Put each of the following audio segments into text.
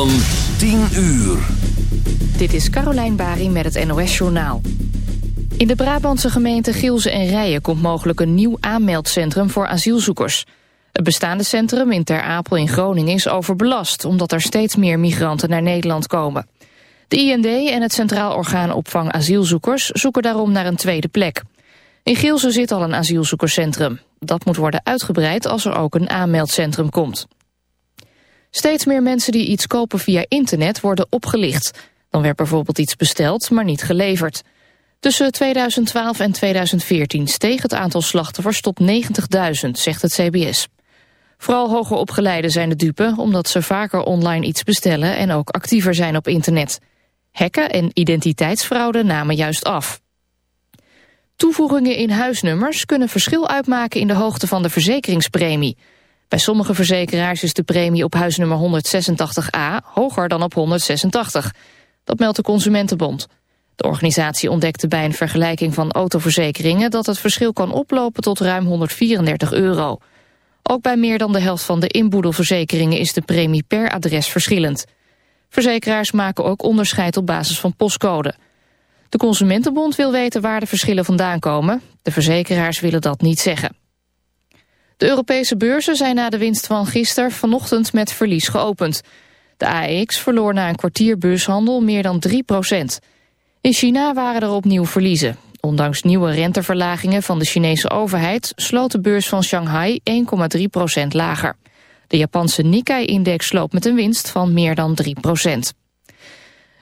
Van 10 uur. Dit is Carolijn Bari met het NOS Journaal. In de Brabantse gemeente Gielze en Rijen komt mogelijk een nieuw aanmeldcentrum voor asielzoekers. Het bestaande centrum in Ter Apel in Groningen is overbelast... omdat er steeds meer migranten naar Nederland komen. De IND en het Centraal Orgaan Opvang Asielzoekers zoeken daarom naar een tweede plek. In Gielze zit al een asielzoekerscentrum. Dat moet worden uitgebreid als er ook een aanmeldcentrum komt. Steeds meer mensen die iets kopen via internet worden opgelicht. Dan werd bijvoorbeeld iets besteld, maar niet geleverd. Tussen 2012 en 2014 steeg het aantal slachtoffers tot 90.000, zegt het CBS. Vooral hoger opgeleiden zijn de dupe, omdat ze vaker online iets bestellen en ook actiever zijn op internet. Hacken en identiteitsfraude namen juist af. Toevoegingen in huisnummers kunnen verschil uitmaken in de hoogte van de verzekeringspremie. Bij sommige verzekeraars is de premie op huisnummer 186a hoger dan op 186. Dat meldt de Consumentenbond. De organisatie ontdekte bij een vergelijking van autoverzekeringen... dat het verschil kan oplopen tot ruim 134 euro. Ook bij meer dan de helft van de inboedelverzekeringen... is de premie per adres verschillend. Verzekeraars maken ook onderscheid op basis van postcode. De Consumentenbond wil weten waar de verschillen vandaan komen. De verzekeraars willen dat niet zeggen. De Europese beurzen zijn na de winst van gisteren vanochtend met verlies geopend. De AEX verloor na een kwartier beurshandel meer dan 3 procent. In China waren er opnieuw verliezen. Ondanks nieuwe renteverlagingen van de Chinese overheid... sloot de beurs van Shanghai 1,3 procent lager. De Japanse Nikkei-index sloot met een winst van meer dan 3 procent.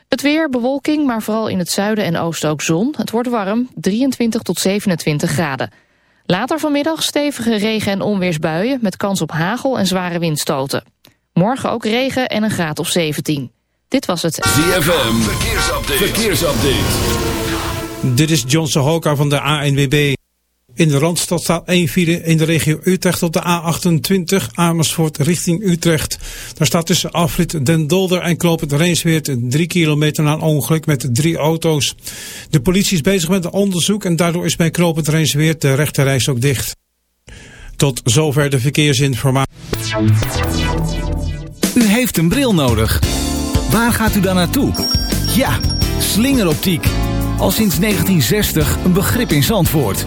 Het weer, bewolking, maar vooral in het zuiden en oosten ook zon. Het wordt warm, 23 tot 27 graden. Later vanmiddag stevige regen- en onweersbuien... met kans op hagel en zware windstoten. Morgen ook regen en een graad of 17. Dit was het ZFM, verkeersupdate. verkeersupdate. Dit is John Sohoka van de ANWB. In de Randstad staat één file in de regio Utrecht op de A28 Amersfoort richting Utrecht. Daar staat tussen afrit Den Dolder en Kloop het Reensweert 3 kilometer na een ongeluk met drie auto's. De politie is bezig met een onderzoek en daardoor is bij Kloop het Reensweert de rechterreis ook dicht. Tot zover de verkeersinformatie. U heeft een bril nodig. Waar gaat u dan naartoe? Ja, slingeroptiek. Al sinds 1960 een begrip in Zandvoort.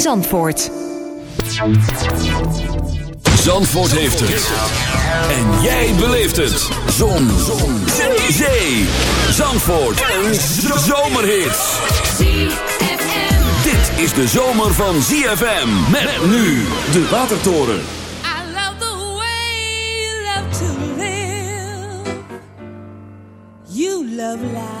Zandvoort. Zandvoort heeft het. En jij beleeft het. Zon. Zon. Zee. Zee. Zandvoort. Een zomerhit. Dit is de zomer van ZFM. Met nu de Watertoren. I love the way you love to live. You love life.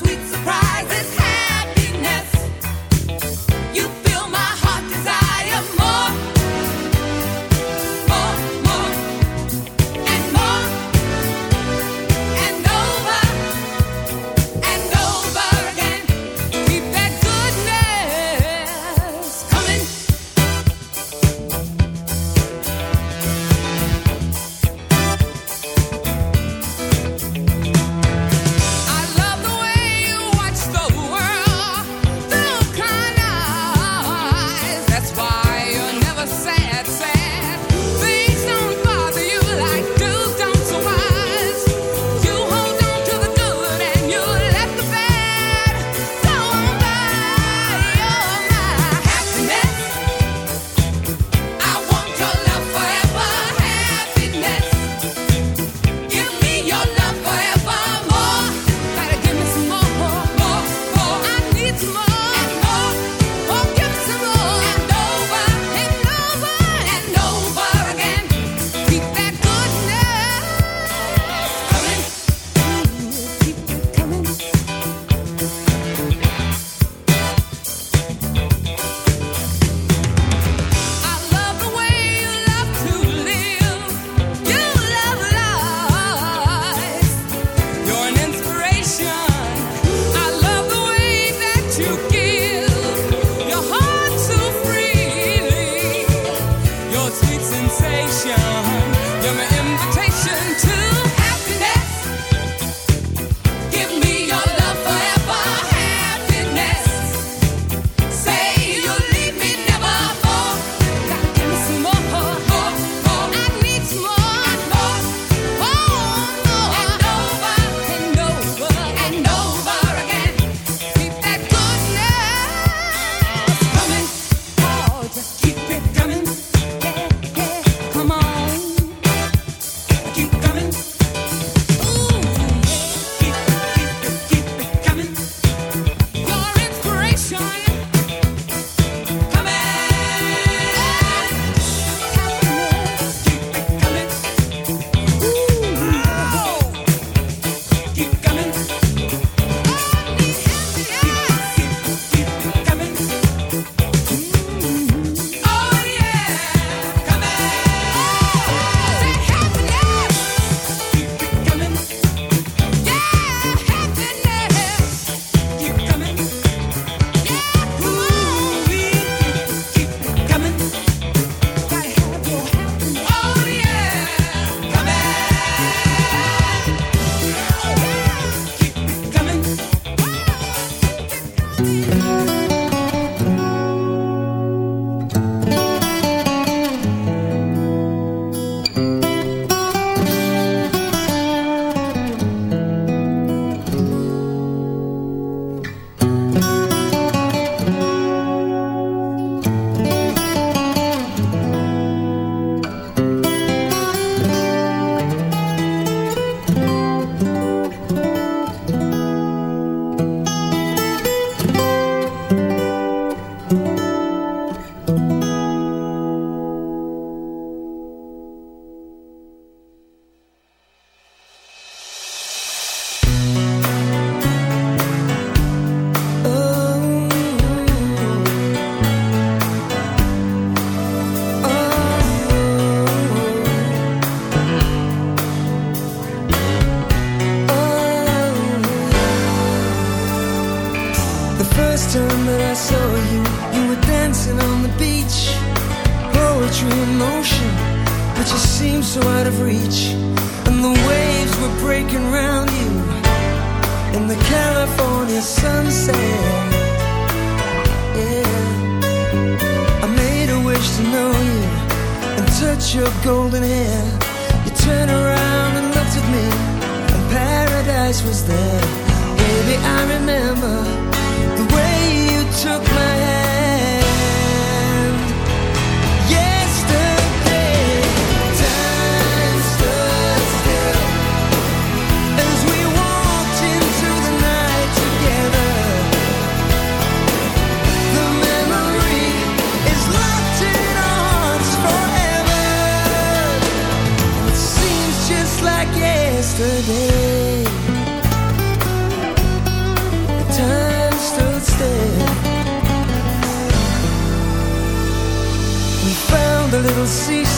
sweet eyes was there. Baby, I remember the way you took my hand yesterday. Time stood still as we walked into the night together. The memory is locked in our hearts forever. It seems just like yesterday.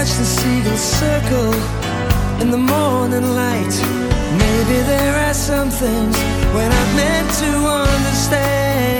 watch the seagulls circle in the morning light. Maybe there are some things when I've meant to understand.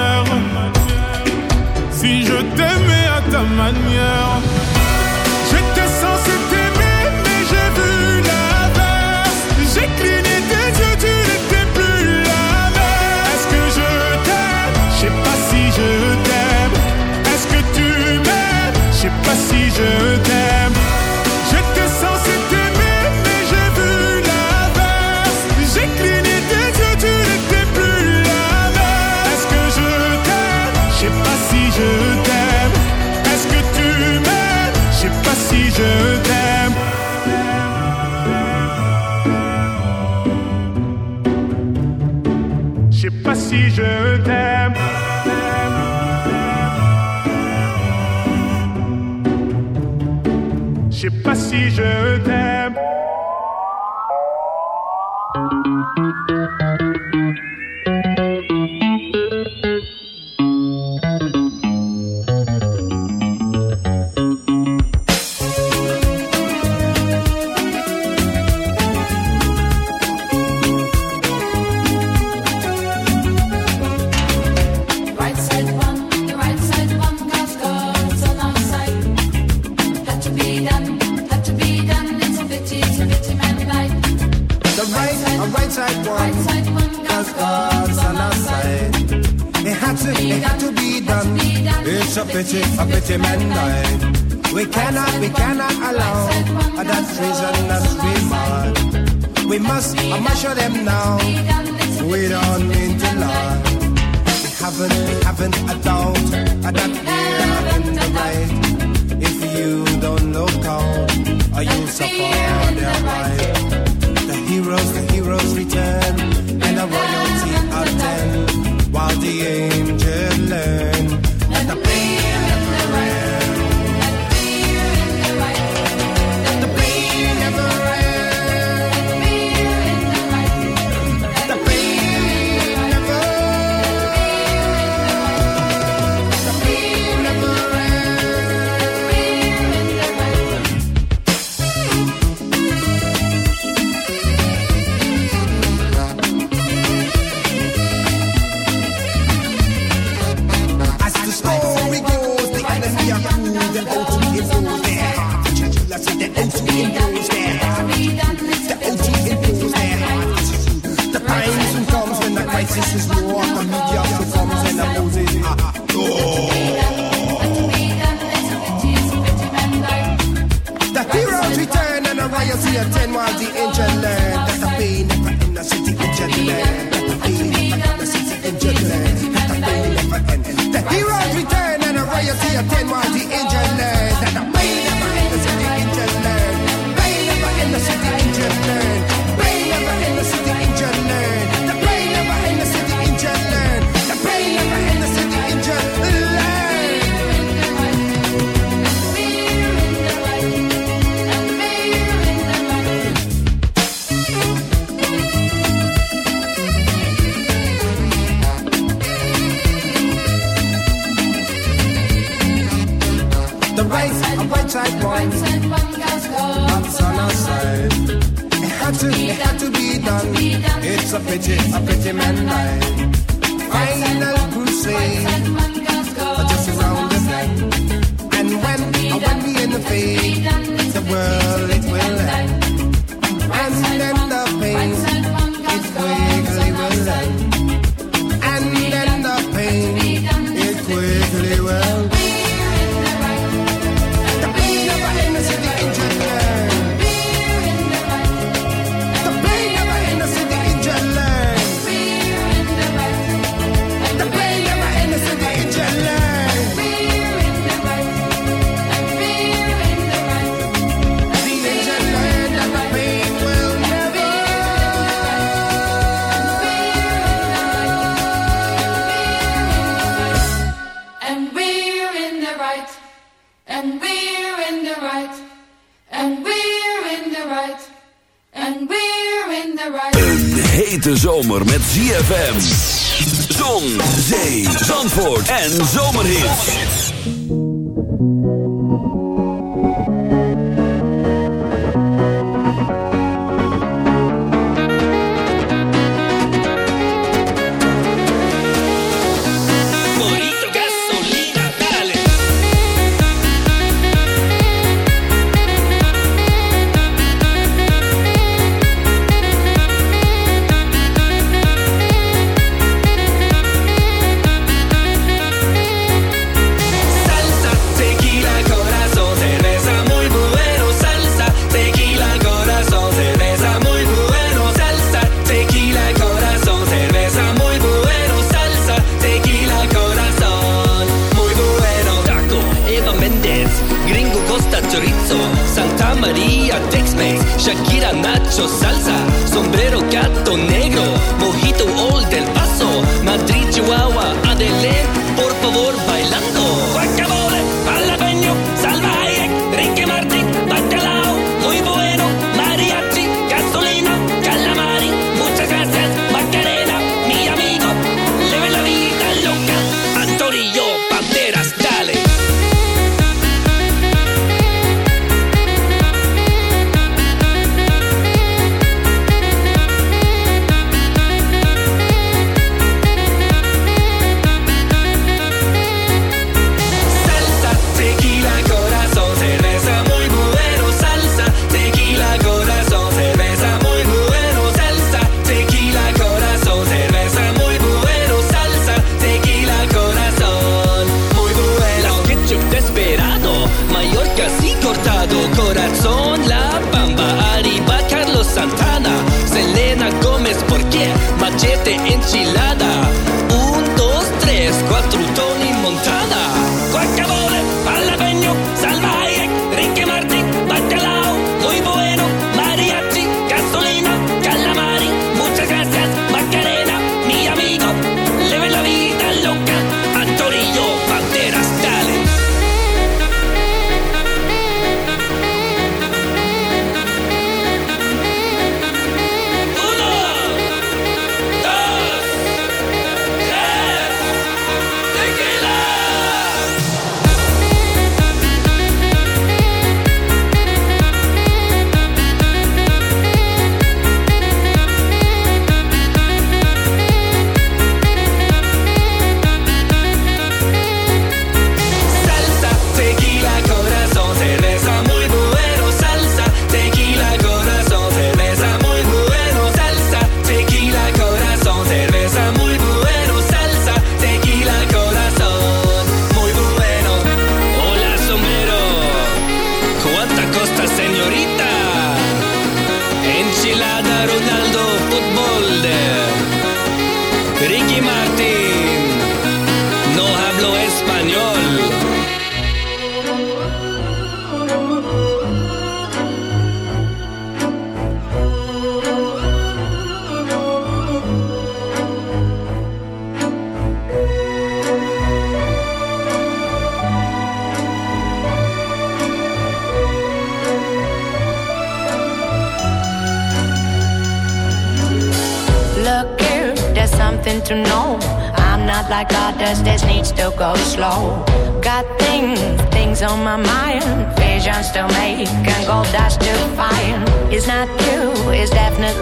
si We cannot, we cannot allow that treason that we mind. We must show them now. We don't mean to lie. We haven't, we haven't a doubt that we are in the right. If you don't look out, are you suffer their right. The heroes, the heroes return, and the royalty attend, while the angels.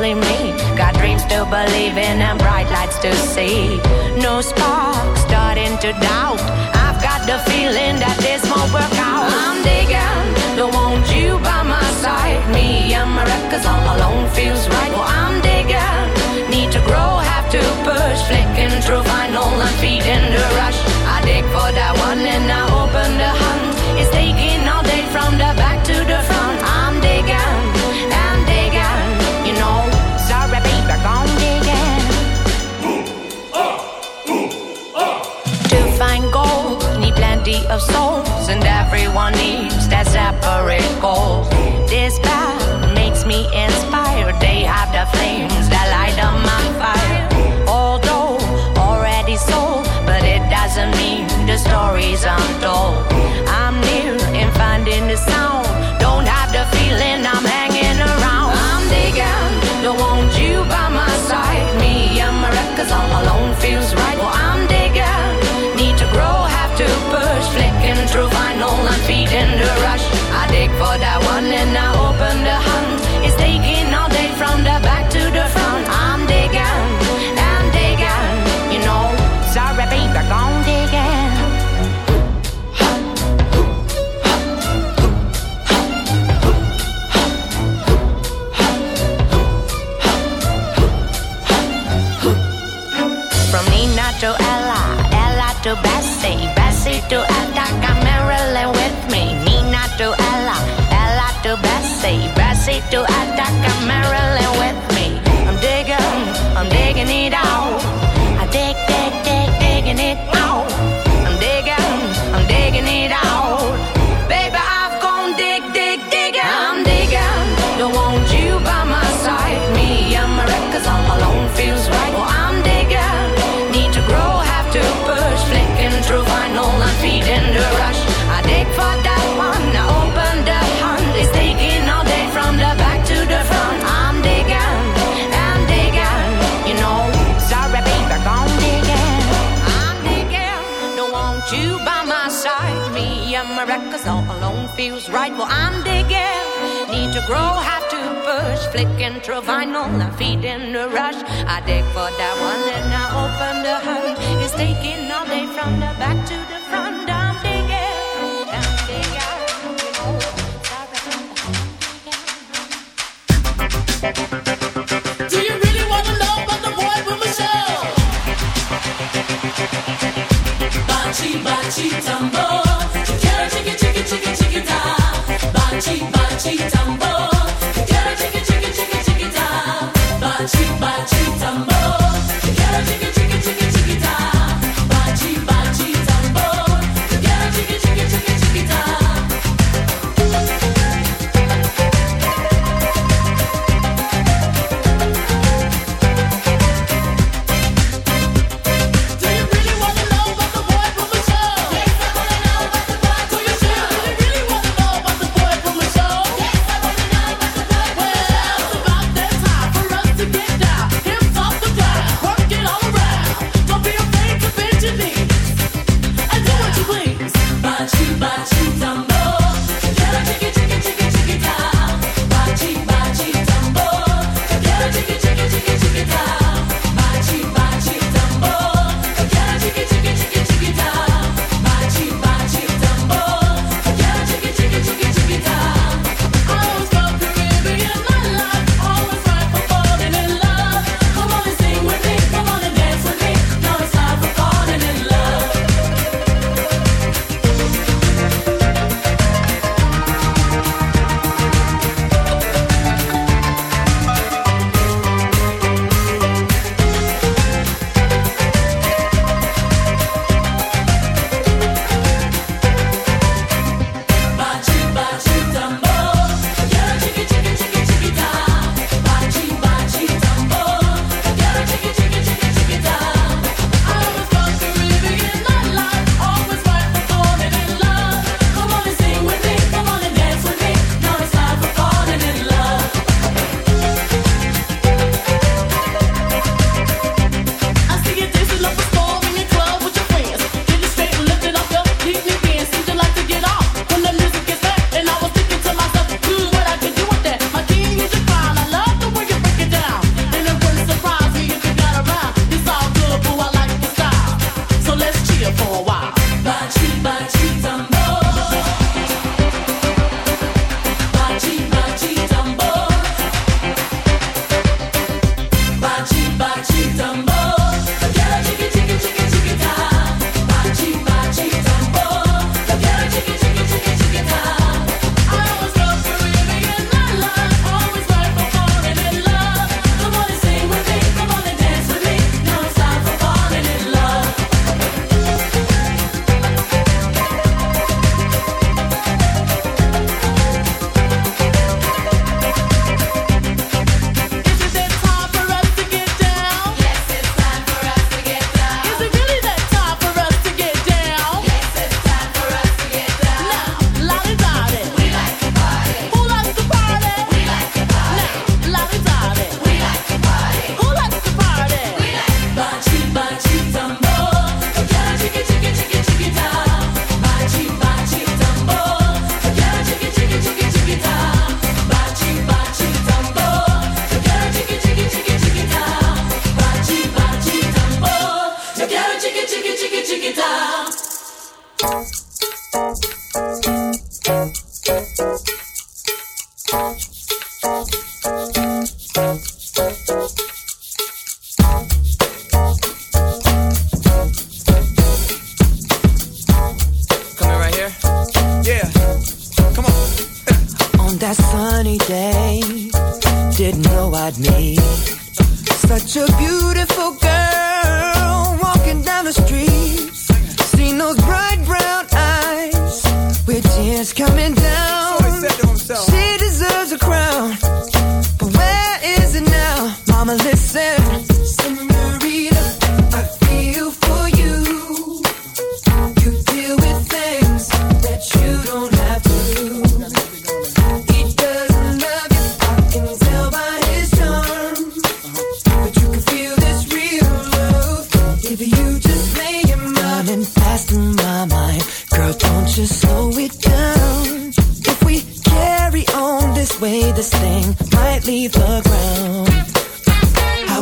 Definitely me. Got dreams to believe in and bright lights to see. No spark, starting to doubt. I've got the feeling that this won't work out. I'm digging, don't want you by my side. Me and my records all alone feels right. Well, I'm digging, need to grow, have to push. Flicking through vinyl and feeding the rush. I dig for that one and I open the hunt. It's taking all day from the back to the front. I'm digging, of souls, and everyone needs that separate goal. This path makes me inspired. They have the flames that light up my fire. Although already sold, but it doesn't mean the stories untold. I'm near in finding the sound. Don't have the feeling I'm hanging around. I'm digging, don't want you by my side. Me and my records all alone feels to Attica, Marilyn with me. I'm digging, I'm digging it out. I dig, dig, dig, digging it out. I'm digging, I'm digging it out. Well, I'm digging, need to grow, have to push. Flicking through vinyl and feeding the rush. I dig for that one and I open the hunt. It's taking all day from the back to the front. I'm digging, I'm digging. Do you really want to know about the boy with Michelle? Bachi, bachi, tambo.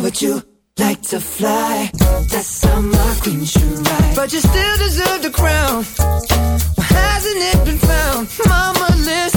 would you like to fly? That's how my queen should ride. But you still deserve the crown. Why hasn't it been found? Mama, listen